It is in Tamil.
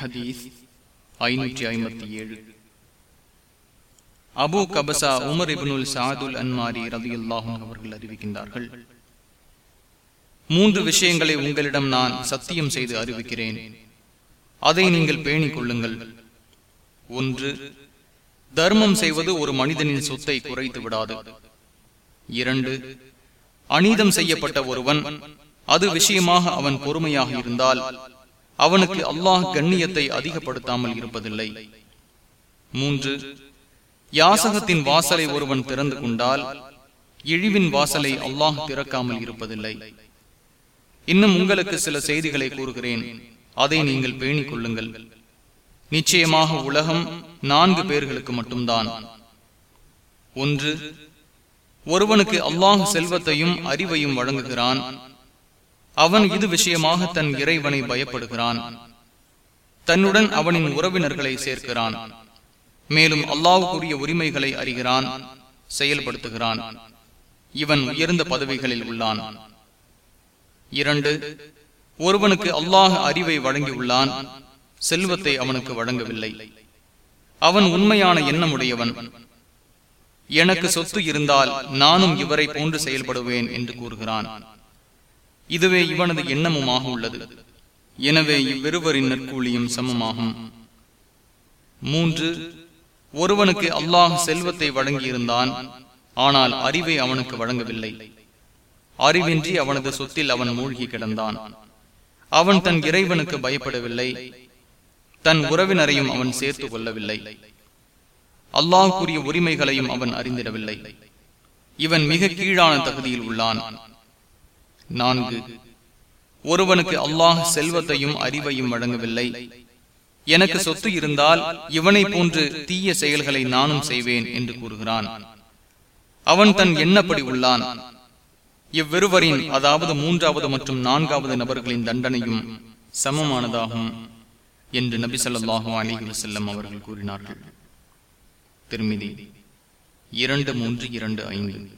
ஹதீஸ் ஐநூற்றி ஐம்பத்தி ஏழு. அபு கபசா உமர் இபுனுல் சாதுல் அன்மாரி ரதியுல்லாஹும் அவர்கள் அறிவிக்கின்றார்கள். மூன்று விஷயங்களை உங்களிடம் நான் சத்தியம் செய்து அறிவிக்கிறேன். அதை நீங்கள் பேணிக் கொள்ளுங்கள். ஒன்று தர்மம் செய்வது ஒரு மனிதனின் சொத்தை குறைத்து விடாது. இரண்டு அநீதம் செய்யப்பட்ட ஒருவன் அது விஷயமாக அவன் பொறுமையாக இருந்தால் அவனுக்கு அல்லாஹ் கண்ணியத்தை அதிகப்படுத்தாமல் இருப்பதில்லை. மூன்று யாசகத்தின் வாசலை ஒருவன் திறந்து கொண்டால் இழிவின் வாசலை அல்லாஹ் திறக்காமல் இருப்பதில்லை. இன்னும் உங்களுக்கு சில செய்திகளை கூறுகிறேன். அதை நீங்கள் பேணிக் கொள்ளுங்கள். நிச்சயமாக உலகம் நான்கு பேர்களுக்கு மட்டும்தான். ஒன்று ஒருவனுக்கு அல்லாஹ் செல்வத்தையும் அறிவையும் வழங்குகிறான். அவன் இது விஷயமாக தன் இறைவனை பயப்படுகிறான். தன்னுடன் அவனின் உறவினர்களை சேர்க்கிறான். மேலும் அல்லாவுக்குரிய உரிமைகளை அறிகிறான் செயல்படுத்துகிறான். இவன் உயர்ந்த பதவிகளில் உள்ளான். இரண்டு ஒருவனுக்கு அல்லாஹ் அறிவை வழங்கியுள்ளான் செல்வத்தை அவனுக்கு வழங்கவில்லை. அவன் உண்மையான எண்ணமுடையவன். எனக்கு சொத்து இருந்தால் நானும் இவரை போன்று செயல்படுவேன் என்று கூறுகிறான். இதுவே இவனது எண்ணமுமாக உள்ளது. எனவே இவ்விருவரின் நற்கூலியும் சமமாகும். மூன்று ஒருவனுக்கு அல்லாஹ் செல்வத்தை வழங்கியிருந்தான் ஆனால் அறிவை அவனுக்கு வழங்கவில்லை. அறிவின்றி அவனது சொத்தில் அவன் மூழ்கி கிடந்தான். அவன் தன் இறைவனுக்கு பயப்படவில்லை. தன் உறவினரையும் அவன் சேர்த்து கொள்ளவில்லை. அல்லாஹ் கூறிய உரிமைகளையும் அவன் அறிந்திடவில்லை. இவன் மிக கீழான தகுதியில் உள்ளான். நான்கு. ஒருவனுக்கு அல்லாஹ் செல்வத்தையும் அறிவையும் வழங்கவில்லை. எனக்கு சொத்து இருந்தால் இவனை போன்று தீய செயல்களை நானும் செய்வேன் என்று கூறுகிறான். அவன் தன் எண்ணப்படி உள்ளான். இவ்விருவரின் அதாவது மூன்றாவது மற்றும் நான்காவது நபர்களின் தண்டனையும் சமமானதாகும் என்று நபி சொல்லாஹு அலிஹி வசல்லம் அவர்கள் கூறினார்கள். திருமிதி இரண்டு மூன்று இரண்டு ஐந்து.